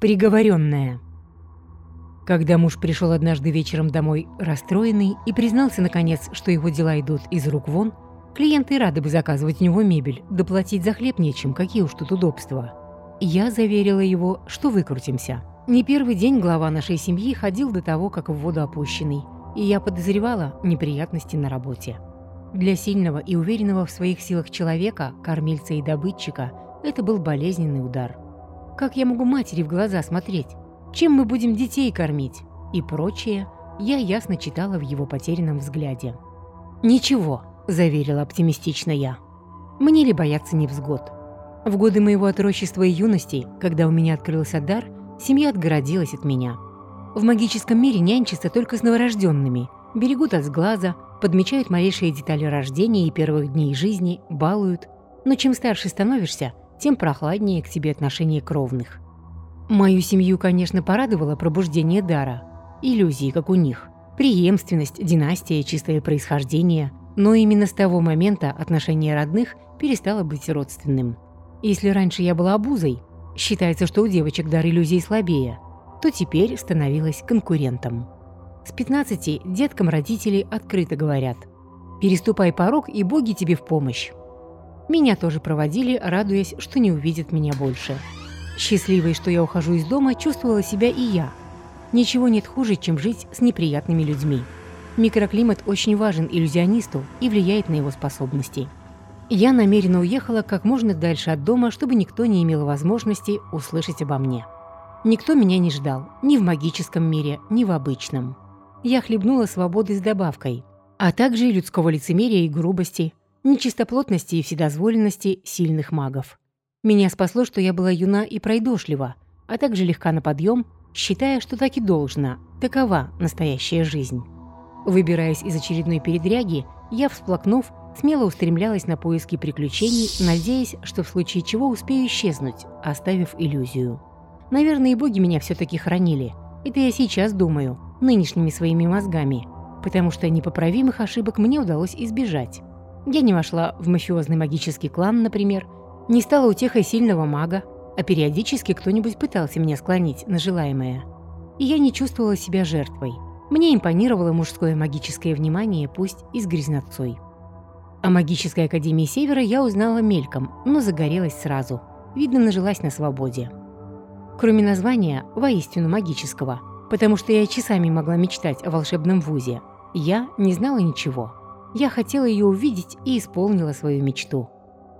Приговоренная. Когда муж пришел однажды вечером домой расстроенный и признался наконец, что его дела идут из рук вон, клиенты рады бы заказывать у него мебель, доплатить за хлеб нечем, какие уж тут удобства. Я заверила его, что выкрутимся. Не первый день глава нашей семьи ходил до того, как в воду опущенный, и я подозревала неприятности на работе. Для сильного и уверенного в своих силах человека, кормильца и добытчика, это был болезненный удар – как я могу матери в глаза смотреть? Чем мы будем детей кормить? И прочее я ясно читала в его потерянном взгляде. «Ничего», – заверила оптимистично я. «Мне ли бояться невзгод?» В годы моего отрочества и юности, когда у меня открылся дар, семья отгородилась от меня. В магическом мире нянчатся только с новорожденными, берегут от сглаза, подмечают малейшие детали рождения и первых дней жизни, балуют. Но чем старше становишься, тем прохладнее к тебе отношение кровных. Мою семью, конечно, порадовало пробуждение дара. Иллюзии, как у них. Преемственность, династия, чистое происхождение. Но именно с того момента отношение родных перестало быть родственным. Если раньше я была обузой, считается, что у девочек дар иллюзий слабее, то теперь становилась конкурентом. С 15 деткам родители открыто говорят «Переступай порог, и боги тебе в помощь». Меня тоже проводили, радуясь, что не увидят меня больше. Счастливой, что я ухожу из дома, чувствовала себя и я. Ничего нет хуже, чем жить с неприятными людьми. Микроклимат очень важен иллюзионисту и влияет на его способности. Я намеренно уехала как можно дальше от дома, чтобы никто не имел возможности услышать обо мне. Никто меня не ждал, ни в магическом мире, ни в обычном. Я хлебнула свободы с добавкой, а также людского лицемерия и грубости, нечистоплотности и вседозволенности сильных магов. Меня спасло, что я была юна и пройдошлива, а также легка на подъем, считая, что так и должна, такова настоящая жизнь. Выбираясь из очередной передряги, я, всплакнув, смело устремлялась на поиски приключений, надеясь, что в случае чего успею исчезнуть, оставив иллюзию. Наверное, и боги меня все-таки хранили. Это я сейчас думаю, нынешними своими мозгами, потому что непоправимых ошибок мне удалось избежать. Я не вошла в мафиозный магический клан, например, не стала утехой сильного мага, а периодически кто-нибудь пытался меня склонить на желаемое. И я не чувствовала себя жертвой. Мне импонировало мужское магическое внимание, пусть и с грязнотцой. О магической академии Севера я узнала мельком, но загорелась сразу. Видно, нажилась на свободе. Кроме названия, воистину магического, потому что я часами могла мечтать о волшебном вузе, я не знала ничего. Я хотела ее увидеть и исполнила свою мечту.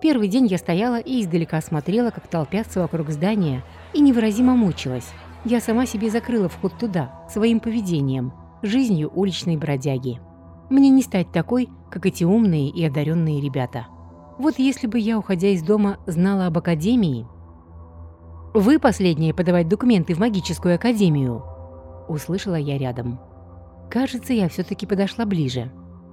Первый день я стояла и издалека смотрела, как толпятся вокруг здания, и невыразимо мучилась. Я сама себе закрыла вход туда, своим поведением, жизнью уличной бродяги. Мне не стать такой, как эти умные и одаренные ребята. Вот если бы я, уходя из дома, знала об академии... «Вы последние подавать документы в магическую академию!» Услышала я рядом. Кажется, я все-таки подошла ближе.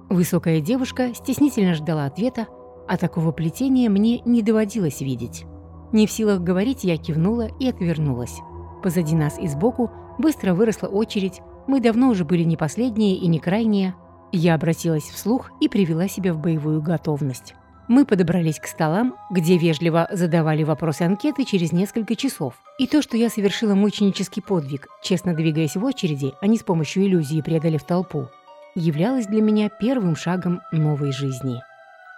Высокая девушка стеснительно ждала ответа, а такого плетения мне не доводилось видеть. Не в силах говорить, я кивнула и отвернулась. Позади нас и сбоку быстро выросла очередь, мы давно уже были не последние и не крайние. Я обратилась вслух и привела себя в боевую готовность. Мы подобрались к столам, где вежливо задавали вопросы анкеты через несколько часов. И то, что я совершила мученический подвиг, честно двигаясь в очереди, а не с помощью иллюзии преодолев толпу, являлось для меня первым шагом новой жизни.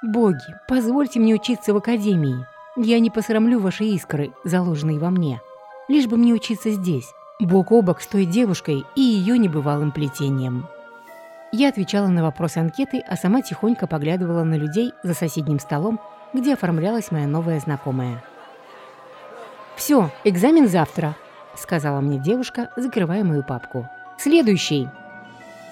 «Боги, позвольте мне учиться в академии. Я не посрамлю ваши искры, заложенные во мне. Лишь бы мне учиться здесь, бок о бок с той девушкой и ее небывалым плетением». Я отвечала на вопросы анкеты, а сама тихонько поглядывала на людей за соседним столом, где оформлялась моя новая знакомая. «Все, экзамен завтра», — сказала мне девушка, закрывая мою папку. «Следующий».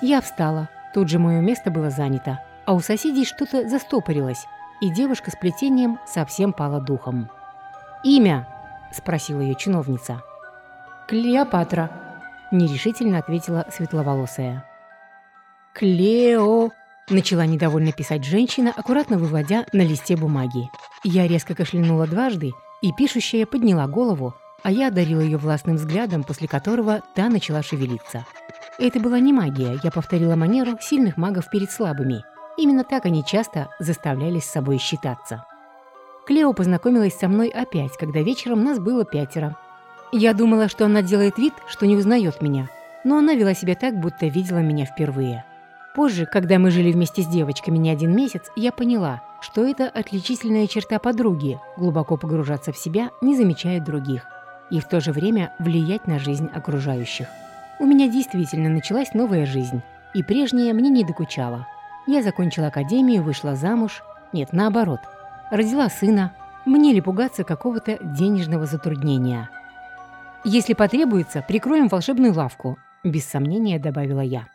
Я встала, Тут же мое место было занято, а у соседей что-то застопорилось, и девушка с плетением совсем пала духом. «Имя?» – спросила ее чиновница. «Клеопатра», – нерешительно ответила светловолосая. «Клео...» – начала недовольно писать женщина, аккуратно выводя на листе бумаги. Я резко кашлянула дважды, и пишущая подняла голову, а я одарила ее властным взглядом, после которого та начала шевелиться. Это была не магия, я повторила манеру сильных магов перед слабыми. Именно так они часто заставляли с собой считаться. Клео познакомилась со мной опять, когда вечером нас было пятеро. Я думала, что она делает вид, что не узнает меня, но она вела себя так, будто видела меня впервые. Позже, когда мы жили вместе с девочками не один месяц, я поняла, что это отличительная черта подруги – глубоко погружаться в себя, не замечая других, и в то же время влиять на жизнь окружающих. У меня действительно началась новая жизнь, и прежняя мне не докучала. Я закончила академию, вышла замуж, нет, наоборот, родила сына, мне ли пугаться какого-то денежного затруднения – «Если потребуется, прикроем волшебную лавку», – без сомнения добавила я.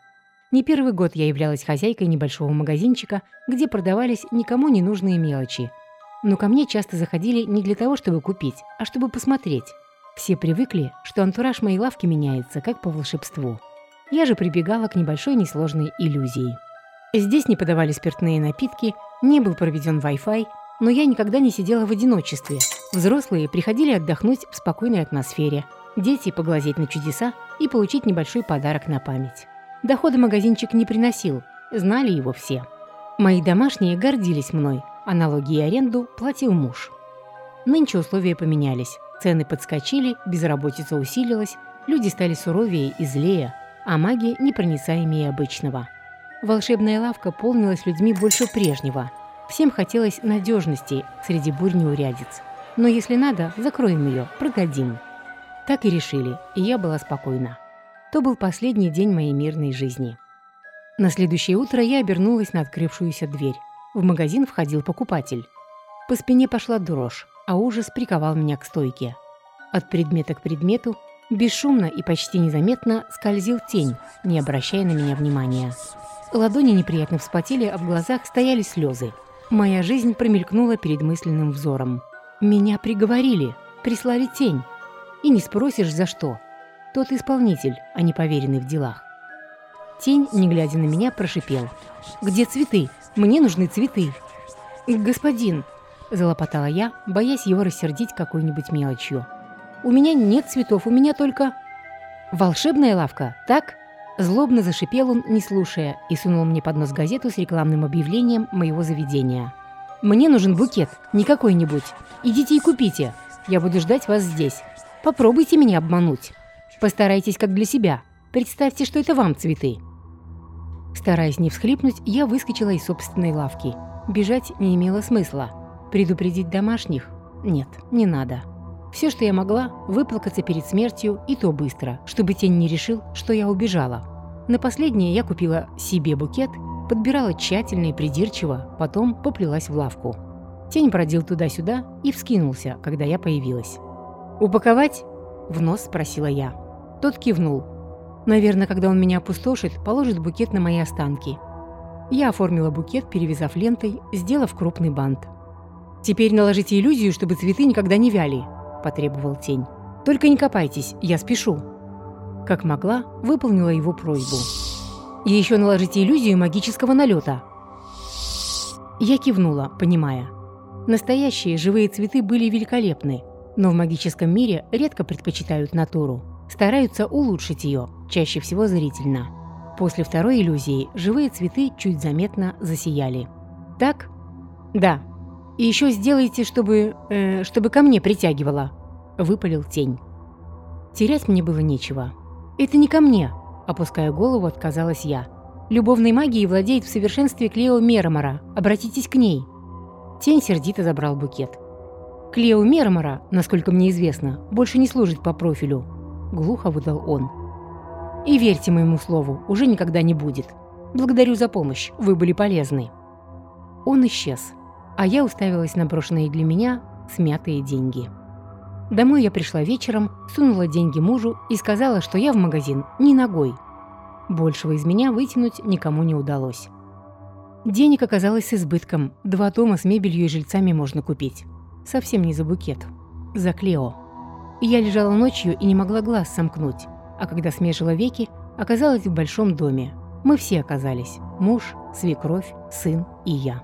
Не первый год я являлась хозяйкой небольшого магазинчика, где продавались никому не нужные мелочи. Но ко мне часто заходили не для того, чтобы купить, а чтобы посмотреть. Все привыкли, что антураж моей лавки меняется, как по волшебству. Я же прибегала к небольшой несложной иллюзии. Здесь не подавали спиртные напитки, не был проведен Wi-Fi, но я никогда не сидела в одиночестве. Взрослые приходили отдохнуть в спокойной атмосфере, дети поглазеть на чудеса и получить небольшой подарок на память. Дохода магазинчик не приносил, знали его все. Мои домашние гордились мной, а налоги и аренду платил муж. Нынче условия поменялись, цены подскочили, безработица усилилась, люди стали суровее и злее, а маги непроницаемее обычного. Волшебная лавка полнилась людьми больше прежнего – Всем хотелось надежности среди бурь неурядиц. Но если надо, закроем ее, продадим. Так и решили, и я была спокойна. То был последний день моей мирной жизни. На следующее утро я обернулась на открывшуюся дверь. В магазин входил покупатель. По спине пошла дрожь, а ужас приковал меня к стойке. От предмета к предмету бесшумно и почти незаметно скользил тень, не обращая на меня внимания. Ладони неприятно вспотели, а в глазах стояли слезы. Моя жизнь промелькнула перед мысленным взором. Меня приговорили, прислали тень. И не спросишь, за что. Тот исполнитель, а не поверенный в делах. Тень, не глядя на меня, прошипел. «Где цветы? Мне нужны цветы!» «Господин!» – залопотала я, боясь его рассердить какой-нибудь мелочью. «У меня нет цветов, у меня только...» «Волшебная лавка, так?» Злобно зашипел он, не слушая, и сунул мне под нос газету с рекламным объявлением моего заведения. «Мне нужен букет, не какой-нибудь. Идите и купите. Я буду ждать вас здесь. Попробуйте меня обмануть. Постарайтесь как для себя. Представьте, что это вам цветы». Стараясь не всхлипнуть, я выскочила из собственной лавки. Бежать не имело смысла. Предупредить домашних? Нет, не надо. Все, что я могла, выплакаться перед смертью, и то быстро, чтобы тень не решил, что я убежала. На последнее я купила себе букет, подбирала тщательно и придирчиво, потом поплелась в лавку. Тень бродил туда-сюда и вскинулся, когда я появилась. «Упаковать?» – в нос спросила я. Тот кивнул. Наверное, когда он меня опустошит, положит букет на мои останки. Я оформила букет, перевязав лентой, сделав крупный бант. «Теперь наложите иллюзию, чтобы цветы никогда не вяли», потребовал тень. «Только не копайтесь, я спешу». Как могла, выполнила его просьбу. «И еще наложите иллюзию магического налета». Я кивнула, понимая. Настоящие живые цветы были великолепны, но в магическом мире редко предпочитают натуру. Стараются улучшить ее, чаще всего зрительно. После второй иллюзии живые цветы чуть заметно засияли. «Так?» «Да», и еще сделайте, чтобы... Э, чтобы ко мне притягивала», — выпалил тень. Терять мне было нечего. «Это не ко мне», — опуская голову, отказалась я. «Любовной магией владеет в совершенстве Клео Мермора. Обратитесь к ней». Тень сердито забрал букет. «Клео Мермора, насколько мне известно, больше не служит по профилю», — глухо выдал он. «И верьте моему слову, уже никогда не будет. Благодарю за помощь, вы были полезны». Он исчез а я уставилась на брошенные для меня смятые деньги. Домой я пришла вечером, сунула деньги мужу и сказала, что я в магазин не ногой. Большего из меня вытянуть никому не удалось. Денег оказалось с избытком. Два тома с мебелью и жильцами можно купить. Совсем не за букет. За Клео. Я лежала ночью и не могла глаз сомкнуть. А когда смежила веки, оказалась в большом доме. Мы все оказались. Муж, свекровь, сын и я.